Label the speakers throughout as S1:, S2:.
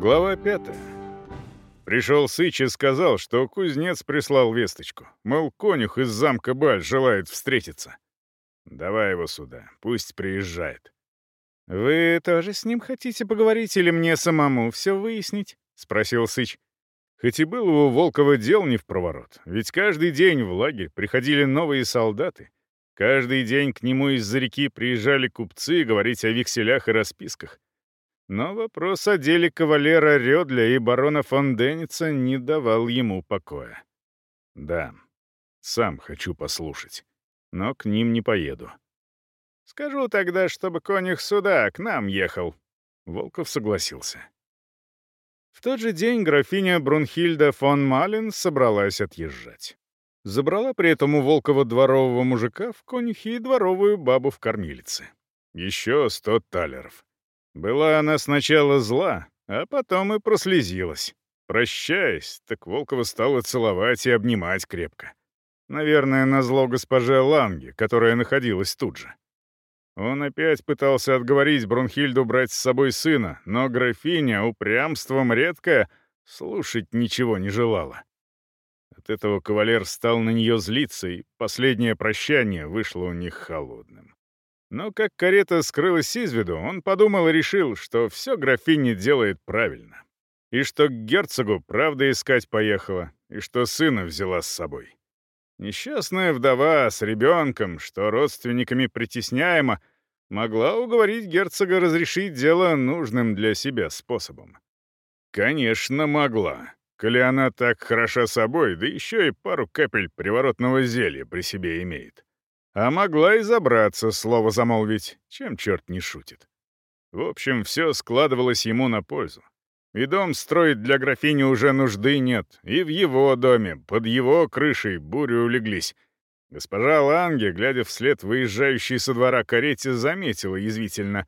S1: Глава пятая. Пришел Сыч и сказал, что кузнец прислал весточку. Мол, конюх из замка Баль желает встретиться. Давай его сюда, пусть приезжает.
S2: «Вы тоже с ним хотите поговорить или мне самому все выяснить?» — спросил Сыч.
S1: Хоть и был у Волкова дел не в проворот, ведь каждый день в лагерь приходили новые солдаты. Каждый день к нему из-за реки приезжали купцы говорить о векселях и расписках. Но вопрос о деле кавалера Рёдля и барона фон Денница не давал ему покоя. Да, сам хочу послушать, но к ним не поеду.
S2: «Скажу тогда, чтобы конюх сюда, к нам ехал». Волков согласился. В тот же день графиня Брунхильда фон Малин собралась отъезжать. Забрала при этом у Волкова дворового мужика в конюхе и дворовую бабу в кормилице.
S1: Еще сто талеров. Была она сначала зла, а потом и прослезилась. Прощаясь, так Волкова стала целовать и обнимать крепко. Наверное, на зло госпоже Ланге, которая находилась тут же. Он опять пытался отговорить Брунхильду брать с собой сына, но графиня, упрямством редкое, слушать ничего не желала. От этого кавалер стал на нее злиться, и последнее прощание вышло у них холодным. Но как карета скрылась из виду, он подумал и решил, что все графиня делает правильно. И что к герцогу правда искать поехала, и что сына взяла с собой. Несчастная вдова с ребенком, что родственниками притесняема, могла уговорить герцога разрешить дело нужным для себя способом. Конечно, могла, коли она так хороша собой, да еще и пару капель приворотного зелья при себе имеет. А могла и забраться, слово замолвить, чем черт не шутит. В общем, все складывалось ему на пользу. И дом строить для графини уже нужды нет, и в его доме, под его крышей бурю улеглись. Госпожа Ланге, глядя вслед выезжающей со двора карете, заметила язвительно.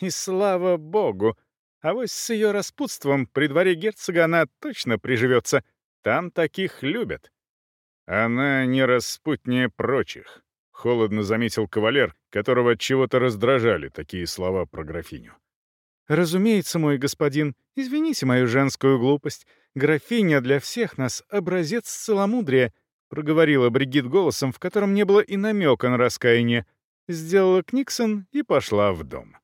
S1: «И слава богу! А вот с ее распутством при дворе герцога она точно приживется. Там таких любят». Она не распутнее прочих. — холодно заметил кавалер, которого от чего-то раздражали такие слова про графиню.
S2: «Разумеется, мой господин, извините мою женскую глупость. Графиня для всех нас — образец целомудрия», — проговорила Бригит голосом, в котором не было и намека на раскаяние. Сделала Книксон и пошла в дом.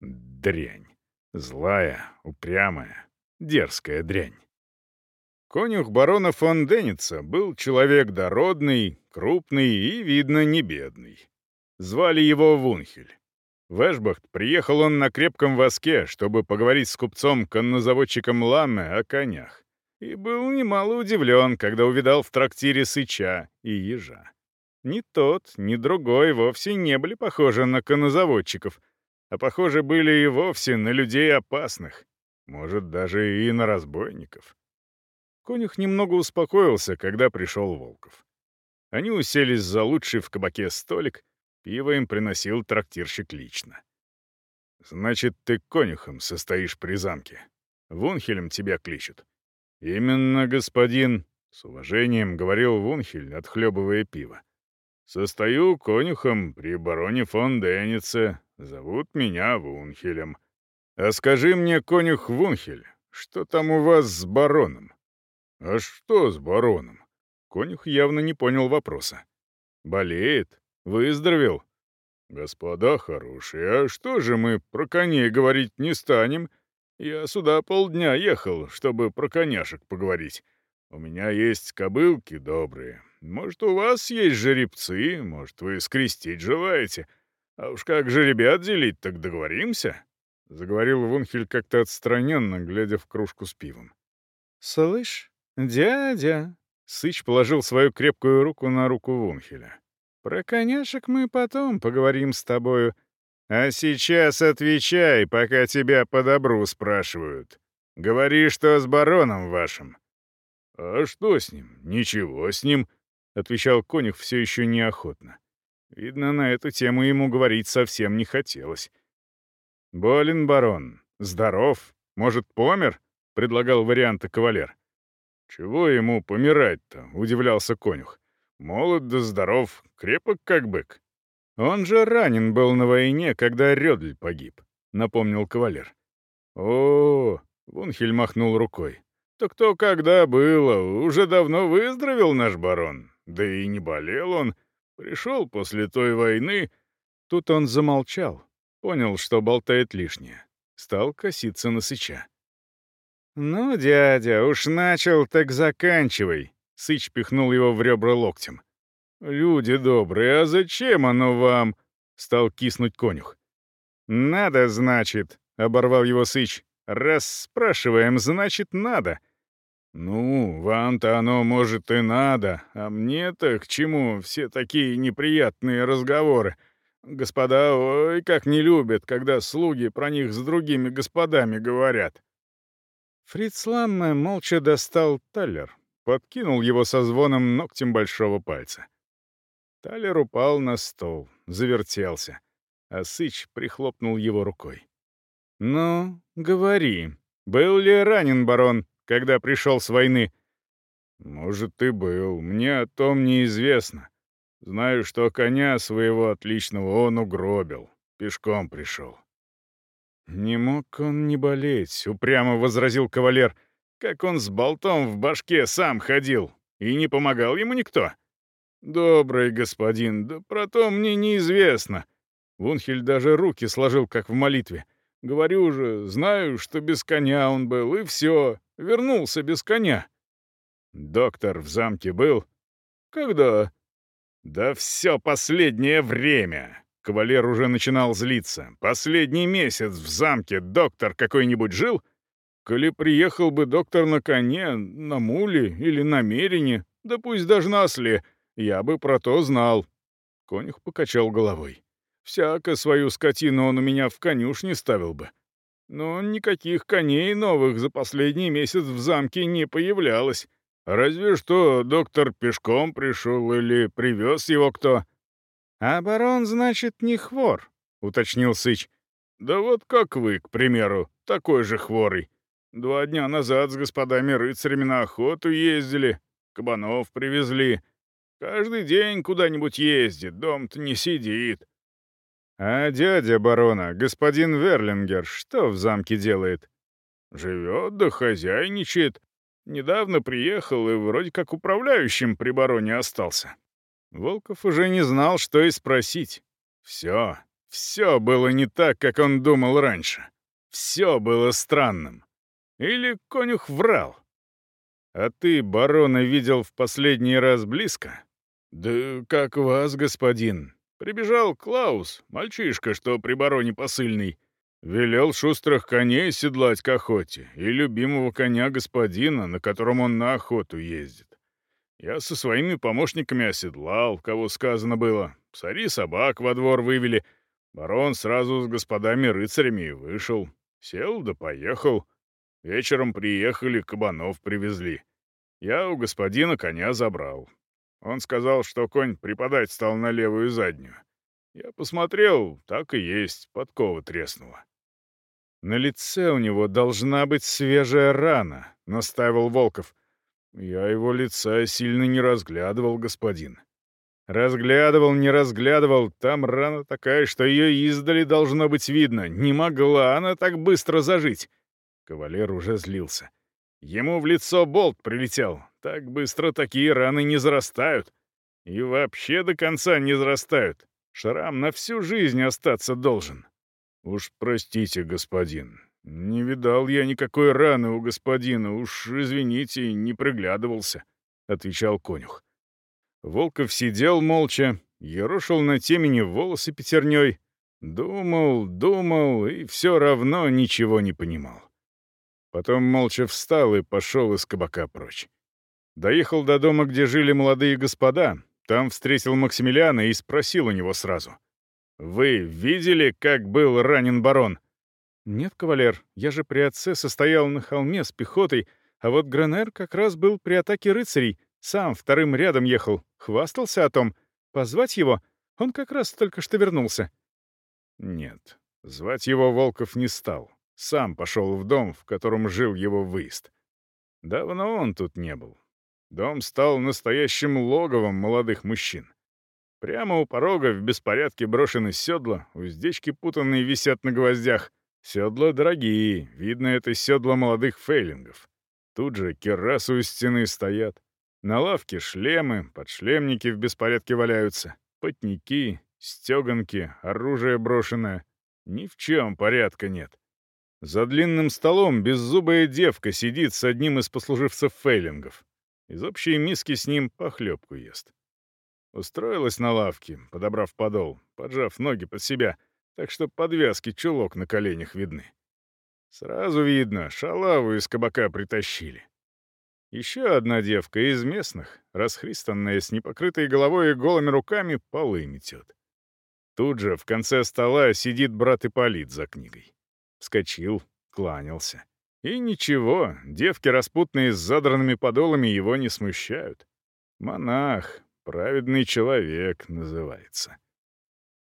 S1: Дрянь. Злая, упрямая, дерзкая дрянь. Конюх барона фон Денница был человек дородный, крупный и, видно, не бедный. Звали его Вунхель. В Эшбахт приехал он на крепком воске, чтобы поговорить с купцом-коннозаводчиком Ламме о конях. И был немало удивлен, когда увидал в трактире сыча и ежа. Ни тот, ни другой вовсе не были похожи на коннозаводчиков, а похожи были и вовсе на людей опасных, может, даже и на разбойников. Конюх немного успокоился, когда пришел Волков. Они уселись за лучший в кабаке столик, пиво им приносил трактирщик лично. «Значит, ты конюхом состоишь при замке. Вунхелем тебя кличут». «Именно, господин», — с уважением говорил Вунхель, отхлебывая пиво. «Состою конюхом при бароне фон Деннице. Зовут меня Вунхелем. А скажи мне, конюх Вунхель, что там у вас с бароном?» «А что с бароном?» Конюх явно не понял вопроса. «Болеет? Выздоровел?» «Господа хорошие, а что же мы про коней говорить не станем? Я сюда полдня ехал, чтобы про коняшек поговорить. У меня есть кобылки добрые. Может, у вас есть жеребцы, может, вы скрестить желаете. А уж как жеребят делить, так договоримся?» Заговорил Вунхель как-то отстраненно, глядя в кружку с пивом.
S2: «Слышь, «Дядя!» — Сыч положил свою крепкую руку на руку Вунхеля. «Про коняшек мы потом поговорим с тобою. А сейчас отвечай, пока тебя по добру спрашивают. Говори, что с бароном вашим».
S1: «А что с ним? Ничего с ним», — отвечал конюх все еще неохотно. Видно, на эту тему ему говорить совсем не хотелось. «Болен барон. Здоров. Может, помер?» — предлагал варианты кавалер. «Чего ему помирать-то?» — удивлялся конюх. «Молод да здоров, крепок как бык». «Он же ранен был на войне, когда Рёдль погиб», — напомнил кавалер. «О, Вунхель махнул рукой. «Так то когда было, уже давно выздоровел наш барон. Да и не болел он. Пришел после той войны». Тут он замолчал, понял, что болтает лишнее. Стал коситься на сыча. «Ну, дядя, уж начал, так заканчивай», — сыч пихнул его в ребра локтем. «Люди добрые, а зачем оно вам?» — стал киснуть конюх. «Надо, значит», — оборвал его сыч. «Раз спрашиваем, значит, надо». «Ну, вам-то оно, может, и надо, а мне-то к чему все такие неприятные разговоры? Господа, ой, как не любят, когда слуги про них с другими господами говорят». Фриц молча достал талер, подкинул его со звоном ногтем большого пальца. Талер упал на стол, завертелся, а Сыч прихлопнул его рукой. «Ну, говори, был ли ранен барон, когда пришел с войны?» «Может, ты был, мне о том неизвестно. Знаю, что коня своего отличного он угробил, пешком пришел». «Не мог он не болеть», — упрямо возразил кавалер, «как он с болтом в башке сам ходил, и не помогал ему никто». «Добрый господин, да про то мне неизвестно». Вунхель даже руки сложил, как в молитве. Говорю же, знаю, что без коня он был, и все. Вернулся без коня. Доктор в замке был? Когда? Да все последнее время. Кавалер уже начинал злиться. Последний месяц в замке доктор какой-нибудь жил? Коли приехал бы доктор на коне, на муле или на мерине, да пусть даже на осле, я бы про то знал. Конюх покачал головой. Всяко свою скотину он у меня в конюшне ставил бы. Но никаких коней новых за последний месяц в замке не появлялось. Разве что доктор пешком пришел или привез его кто. «А барон, значит, не хвор», — уточнил Сыч. «Да вот как вы, к примеру, такой же хворый. Два дня назад с господами рыцарями на охоту ездили, кабанов привезли. Каждый день куда-нибудь ездит, дом-то не сидит. «А дядя барона, господин Верлингер, что в замке делает?» «Живет да хозяйничает. Недавно приехал и вроде как управляющим при бароне остался». Волков уже не знал, что и спросить. Все, все было не так, как он думал раньше. Все было странным. Или конюх врал. «А ты барона видел в последний раз близко?» «Да как вас, господин. Прибежал Клаус, мальчишка, что при бароне посыльный. Велел шустрых коней седлать к охоте и любимого коня господина, на котором он на охоту ездит. Я со своими помощниками оседлал, кого сказано было. Псари собак во двор вывели. Барон сразу с господами-рыцарями и вышел. Сел да поехал. Вечером приехали, кабанов привезли. Я у господина коня забрал. Он сказал, что конь припадать стал на левую заднюю. Я посмотрел, так и есть, подкова треснула. «На лице у него должна быть свежая рана», — настаивал Волков. «Я его лица сильно не разглядывал, господин». «Разглядывал, не разглядывал, там рана такая, что ее издали должно быть видно. Не могла она так быстро зажить». Кавалер уже злился. Ему в лицо болт прилетел. Так быстро такие раны не зарастают. И вообще до конца не зарастают. Шрам на всю жизнь остаться должен. Уж простите, господин. Не видал я никакой раны у господина. Уж, извините, не приглядывался, — отвечал конюх. Волков сидел молча, ерошил на темени волосы пятерней, думал, думал и все равно ничего не понимал. Потом молча встал и пошел из кабака прочь. Доехал до дома, где жили молодые господа, там встретил Максимилиана и спросил у него сразу. «Вы видели, как был ранен барон?» «Нет, кавалер, я же при отце состоял на холме с пехотой, а вот Гранер как раз был при атаке рыцарей, сам вторым рядом ехал, хвастался о том. Позвать его? Он как раз только что вернулся». Нет, звать его Волков не стал. Сам пошел в дом, в котором жил его выезд. Давно он тут не был. Дом стал настоящим логовом молодых мужчин. Прямо у порога в беспорядке брошены седла, уздечки путанные висят на гвоздях, Седла дорогие, видно, это седла молодых фейлингов. Тут же керасы у стены стоят. На лавке шлемы, подшлемники в беспорядке валяются, потники, стеганки, оружие брошенное. Ни в чем порядка нет. За длинным столом беззубая девка сидит с одним из послуживцев фейлингов. Из общей миски с ним похлебку ест. Устроилась на лавке, подобрав подол, поджав ноги под себя, так что подвязки чулок на коленях видны. Сразу видно, шалаву из кабака притащили. Еще одна девка из местных, расхристанная с непокрытой головой и голыми руками, полы метет. Тут же в конце стола сидит брат Ипполит за книгой. Вскочил, кланялся. И ничего, девки распутные с задранными подолами его не смущают. Монах, праведный человек называется.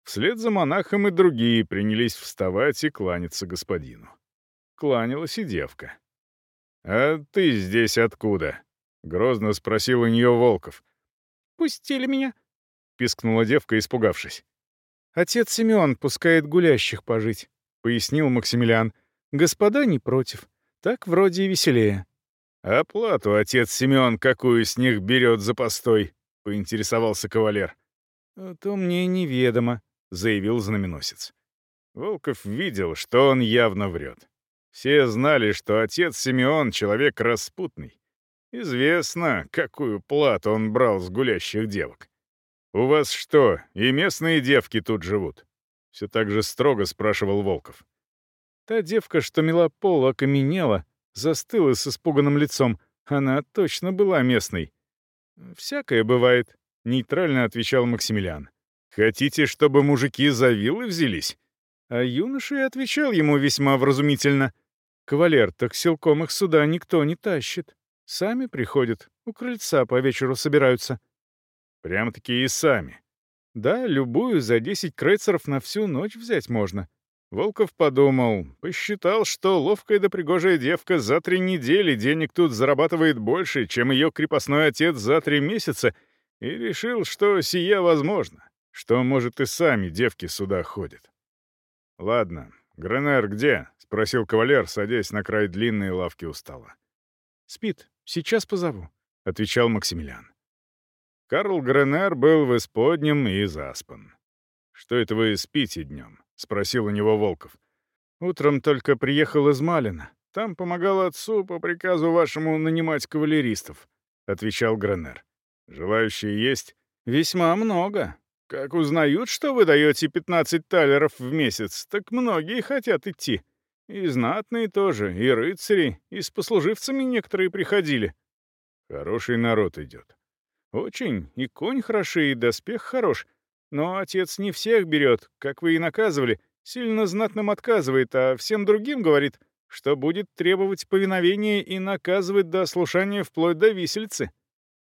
S1: Вслед за монахом и другие принялись вставать и кланяться господину. Кланялась и девка. «А ты здесь откуда?» — грозно спросил у нее Волков.
S2: «Пустили меня», — пискнула девка, испугавшись. «Отец Семен пускает гулящих пожить», — пояснил Максимилиан. «Господа не против. Так вроде и веселее».
S1: «Оплату отец Семен какую с них берет за постой?» — поинтересовался кавалер.
S2: «То мне неведомо», — заявил знаменосец.
S1: Волков видел, что он явно врет. Все знали, что отец Симеон — человек распутный. Известно, какую плату он брал с гулящих девок. «У вас что, и местные девки тут живут?» Все так же строго спрашивал Волков.
S2: Та девка, что мела пол, окаменела, застыла с испуганным лицом. Она точно была местной. «Всякое бывает», — нейтрально отвечал Максимилиан.
S1: «Хотите, чтобы мужики за вилы взялись?»
S2: А юноша и отвечал ему весьма вразумительно. «Кавалер, так силком их сюда никто не тащит. Сами приходят, у крыльца по вечеру собираются».
S1: «Прям-таки и сами».
S2: «Да, любую за десять крейцеров на всю ночь взять можно».
S1: Волков подумал, посчитал, что ловкая да пригожая девка за три недели денег тут зарабатывает больше, чем ее крепостной отец за три месяца, и решил, что сия возможно, что, может, и сами девки сюда ходят. «Ладно, Гренер где?» — спросил кавалер, садясь на край длинной лавки у стола.
S2: «Спит. Сейчас позову», — отвечал Максимилиан.
S1: Карл Гренер был в исподнем и заспан. «Что это вы спите днем?» — спросил у него Волков.
S2: «Утром только приехал из Малина. Там помогал отцу по приказу вашему нанимать кавалеристов», — отвечал Гренер.
S1: «Желающие есть?»
S2: «Весьма много. Как узнают, что вы даете 15 талеров в месяц, так многие хотят идти. И знатные тоже, и рыцари, и с послуживцами некоторые приходили».
S1: «Хороший народ идет».
S2: «Очень. И конь хороший, и доспех хорош. Но отец не всех берет, как вы и наказывали, сильно знатным отказывает, а всем другим говорит, что будет требовать повиновения и наказывать до ослушания вплоть до висельцы.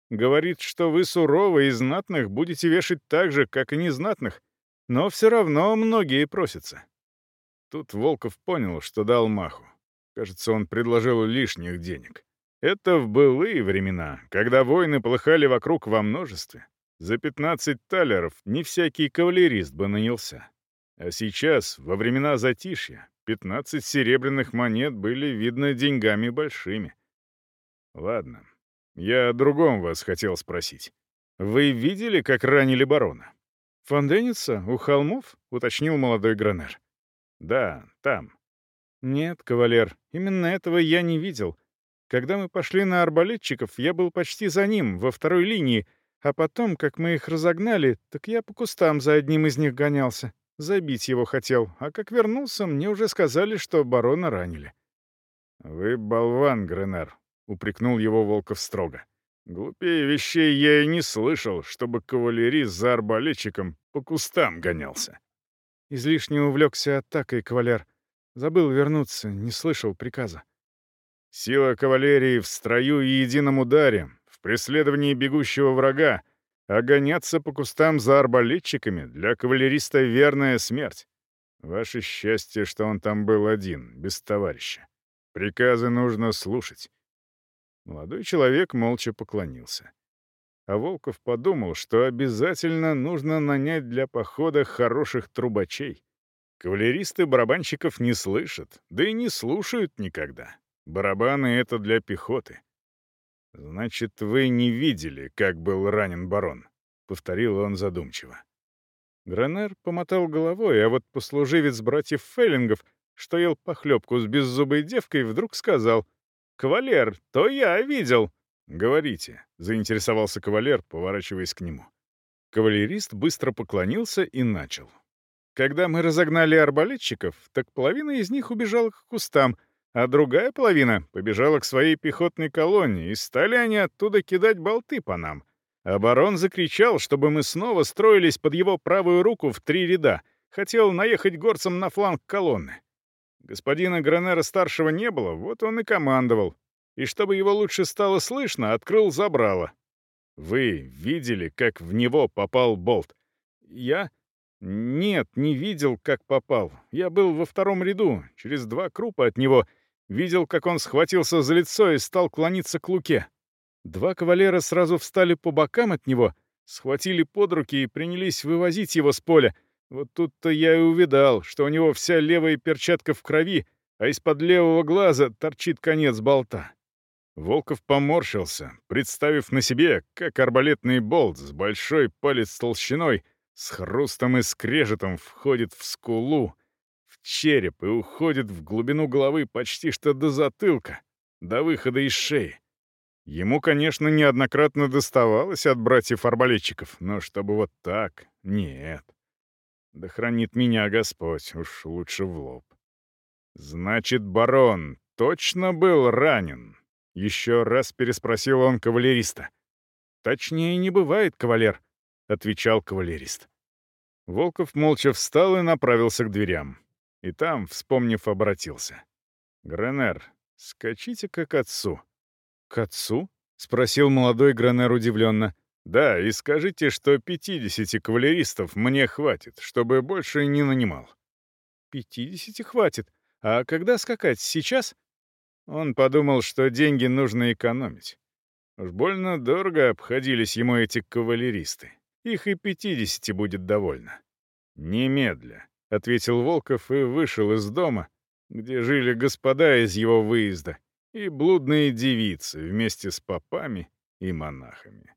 S2: Говорит, что вы суровы и знатных будете вешать так же, как и незнатных, но все равно многие просятся».
S1: Тут Волков понял, что дал маху. Кажется, он предложил лишних денег. Это в былые времена, когда войны полыхали вокруг во множестве. За 15 талеров не всякий кавалерист бы нанялся. А сейчас, во времена затишья, 15 серебряных монет были, видно, деньгами большими. Ладно, я о другом вас хотел спросить. Вы видели, как ранили барона?
S2: Фонденица? У холмов? — уточнил молодой гранер.
S1: Да, там.
S2: Нет, кавалер, именно этого я не видел. Когда мы пошли на арбалетчиков, я был почти за ним, во второй линии — а потом, как мы их разогнали, так я по кустам за одним из них гонялся. Забить его хотел, а как вернулся, мне уже сказали, что барона ранили.
S1: «Вы болван, Гренер», — упрекнул его Волков строго. «Глупее вещей я и не слышал, чтобы кавалерист за арбалетчиком по кустам гонялся».
S2: Излишне увлекся атакой, кавалер. Забыл вернуться, не слышал приказа.
S1: Сила кавалерии в строю и едином ударе в преследовании бегущего врага, а гоняться по кустам за арбалетчиками для кавалериста верная смерть. Ваше счастье, что он там был один, без товарища. Приказы нужно слушать. Молодой человек молча поклонился. А Волков подумал, что обязательно нужно нанять для похода хороших трубачей. Кавалеристы барабанщиков не слышат, да и не слушают никогда. Барабаны — это для пехоты. «Значит, вы не видели, как был ранен барон?» — повторил он задумчиво.
S2: Гранер помотал головой, а вот послуживец братьев Феллингов, что ел похлебку с беззубой девкой, вдруг сказал, «Кавалер, то я видел».
S1: «Говорите», — заинтересовался кавалер, поворачиваясь к нему.
S2: Кавалерист быстро поклонился и начал. Когда мы разогнали арбалетчиков, так половина из них убежала к кустам, а другая половина побежала к своей пехотной колонне, и стали они оттуда кидать болты по нам. Барон закричал, чтобы мы снова строились под его правую руку в три ряда, хотел наехать горцам на фланг колонны. Господина Гранера-старшего не было, вот он и командовал. И чтобы его лучше стало слышно, открыл забрало.
S1: Вы видели, как в него попал болт?
S2: Я? Нет, не видел, как попал. Я был во втором ряду, через два крупа от него. Видел, как он схватился за лицо и стал клониться к луке. Два кавалера сразу встали по бокам от него, схватили под руки и принялись вывозить его с поля. Вот тут-то я и увидал, что у него вся левая перчатка в крови, а из-под левого глаза торчит конец болта.
S1: Волков поморщился, представив на себе, как арбалетный болт с большой палец толщиной с хрустом и скрежетом входит в скулу, в череп и уходит в глубину головы почти что до затылка, до выхода из шеи. Ему, конечно, неоднократно доставалось от братьев-арбалетчиков, но чтобы вот так — нет. Да хранит меня Господь, уж лучше в лоб. Значит, барон точно был ранен, еще раз переспросил он кавалериста.
S2: «Точнее не бывает, кавалер», — отвечал кавалерист.
S1: Волков молча встал и направился к дверям. И там, вспомнив, обратился. «Гренер, скачите-ка к отцу».
S2: «К отцу?» — спросил молодой Гренер удивленно.
S1: «Да, и скажите, что 50 кавалеристов мне хватит, чтобы больше не нанимал».
S2: «50 хватит. А когда скакать, сейчас?» Он подумал, что деньги нужно экономить. Уж больно дорого обходились ему эти кавалеристы. Их и пятидесяти будет довольно.
S1: «Немедля», — ответил Волков и вышел из дома, где жили господа из его выезда и блудные девицы вместе с попами и монахами.